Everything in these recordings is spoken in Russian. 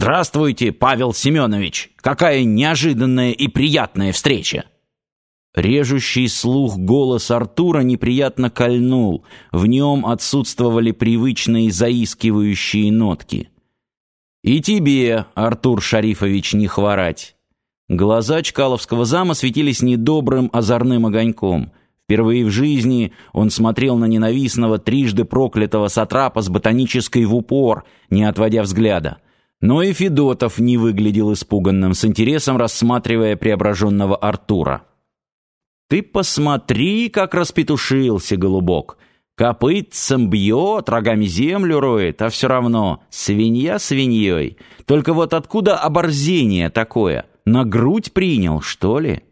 «Здравствуйте, Павел Семенович! Какая неожиданная и приятная встреча!» Режущий слух голос Артура неприятно кольнул, в нем отсутствовали привычные заискивающие нотки. «И тебе, Артур Шарифович, не хворать!» Глаза Чкаловского зама светились недобрым озорным огоньком. Впервые в жизни он смотрел на ненавистного трижды проклятого сатрапа с ботанической в упор, не отводя взгляда. Но и Федотов не выглядел испуганным, с интересом рассматривая преображенного Артура. «Ты посмотри, как распетушился, голубок! Копытцем бьет, рогами землю роет, а все равно свинья свиньей. Только вот откуда оборзение такое? На грудь принял, что ли?»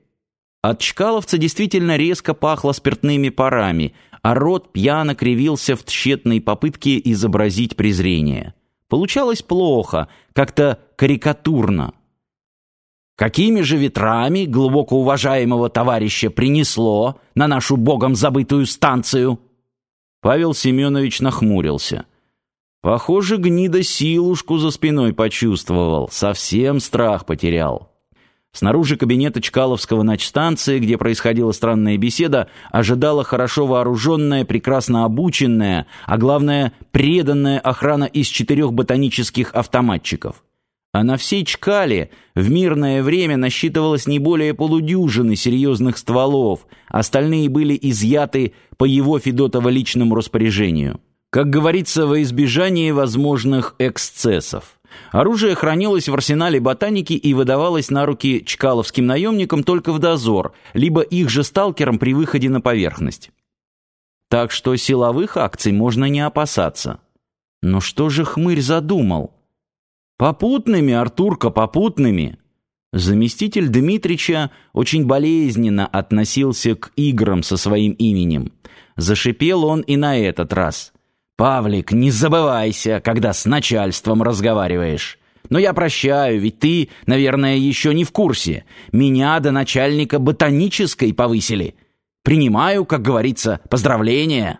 От чкаловца действительно резко пахло спиртными парами, а рот пьяно кривился в тщетной попытке изобразить презрение. Получалось плохо, как-то карикатурно. Какими же ветрами глубоко уважаемого товарища принесло на нашу богом забытую станцию? Павел Семенович нахмурился. Похоже, гнида силушку за спиной почувствовал, совсем страх потерял. Снаружи кабинета Чкаловского начстанции, где происходила странная беседа, ожидала хорошо вооруженная, прекрасно обученная, а главное, преданная охрана из четырех ботанических автоматчиков. А на всей Чкале в мирное время насчитывалось не более полудюжины серьезных стволов, остальные были изъяты по его Федотово личному распоряжению. Как говорится, во избежание возможных эксцессов. Оружие хранилось в арсенале ботаники и выдавалось на руки чкаловским наемникам только в дозор, либо их же сталкерам при выходе на поверхность. Так что силовых акций можно не опасаться. Но что же хмырь задумал? Попутными, Артурка, попутными. Заместитель Дмитрича очень болезненно относился к играм со своим именем. Зашипел он и на этот раз – «Павлик, не забывайся, когда с начальством разговариваешь. Но я прощаю, ведь ты, наверное, еще не в курсе. Меня до начальника ботанической повысили. Принимаю, как говорится, поздравления».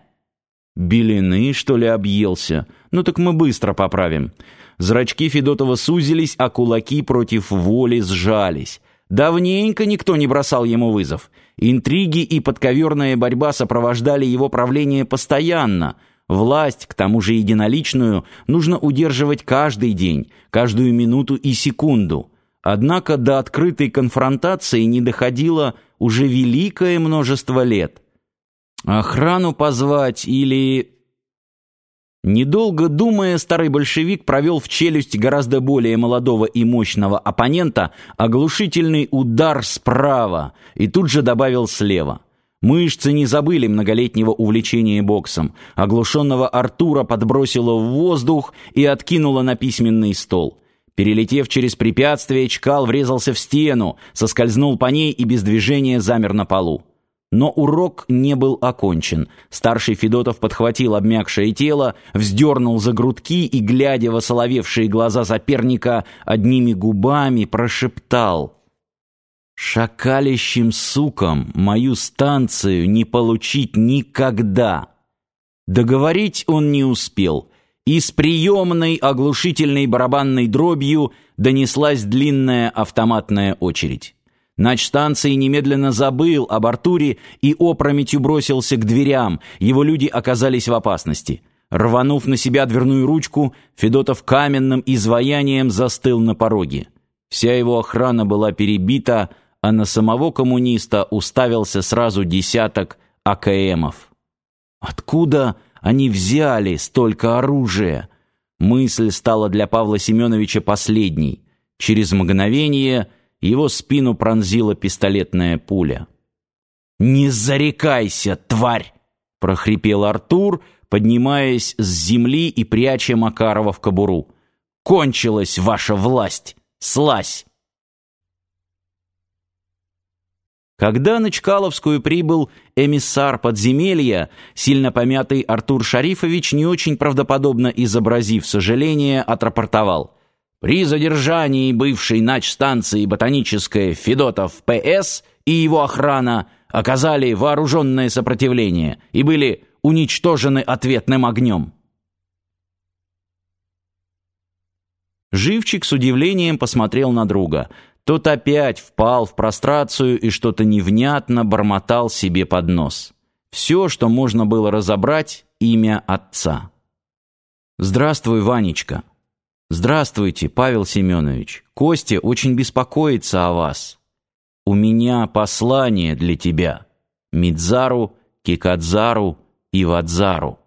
«Белины, что ли, объелся? Ну так мы быстро поправим». Зрачки Федотова сузились, а кулаки против воли сжались. Давненько никто не бросал ему вызов. Интриги и подковерная борьба сопровождали его правление постоянно — Власть, к тому же единоличную, нужно удерживать каждый день, каждую минуту и секунду. Однако до открытой конфронтации не доходило уже великое множество лет. Охрану позвать или... Недолго думая, старый большевик провел в челюсть гораздо более молодого и мощного оппонента оглушительный удар справа и тут же добавил слева. Мышцы не забыли многолетнего увлечения боксом. Оглушенного Артура подбросило в воздух и откинуло на письменный стол. Перелетев через препятствие, Чкал врезался в стену, соскользнул по ней и без движения замер на полу. Но урок не был окончен. Старший Федотов подхватил обмякшее тело, вздернул за грудки и, глядя в осоловевшие глаза соперника, одними губами прошептал — Шакалищим сукам мою станцию не получить никогда. Договорить он не успел. и с приемной оглушительной барабанной дробью донеслась длинная автоматная очередь. Начстанции немедленно забыл об Артуре и опрометью бросился к дверям. Его люди оказались в опасности. Рванув на себя дверную ручку, Федотов каменным изваянием застыл на пороге. Вся его охрана была перебита, а на самого коммуниста уставился сразу десяток АКМов. Откуда они взяли столько оружия? Мысль стала для Павла Семеновича последней. Через мгновение его спину пронзила пистолетная пуля. «Не зарекайся, тварь!» — прохрипел Артур, поднимаясь с земли и пряча Макарова в кобуру. «Кончилась ваша власть! Слазь!» Когда на Чкаловскую прибыл эмиссар подземелья, сильно помятый Артур Шарифович, не очень правдоподобно изобразив сожаление, отрапортовал. При задержании бывшей начстанции ботанической Федотов ПС и его охрана оказали вооруженное сопротивление и были уничтожены ответным огнем. Живчик с удивлением посмотрел на друга. Тот опять впал в прострацию и что-то невнятно бормотал себе под нос. Все, что можно было разобрать, имя отца. «Здравствуй, Ванечка». «Здравствуйте, Павел Семенович. Костя очень беспокоится о вас. У меня послание для тебя. Мидзару, Кикадзару и Вадзару».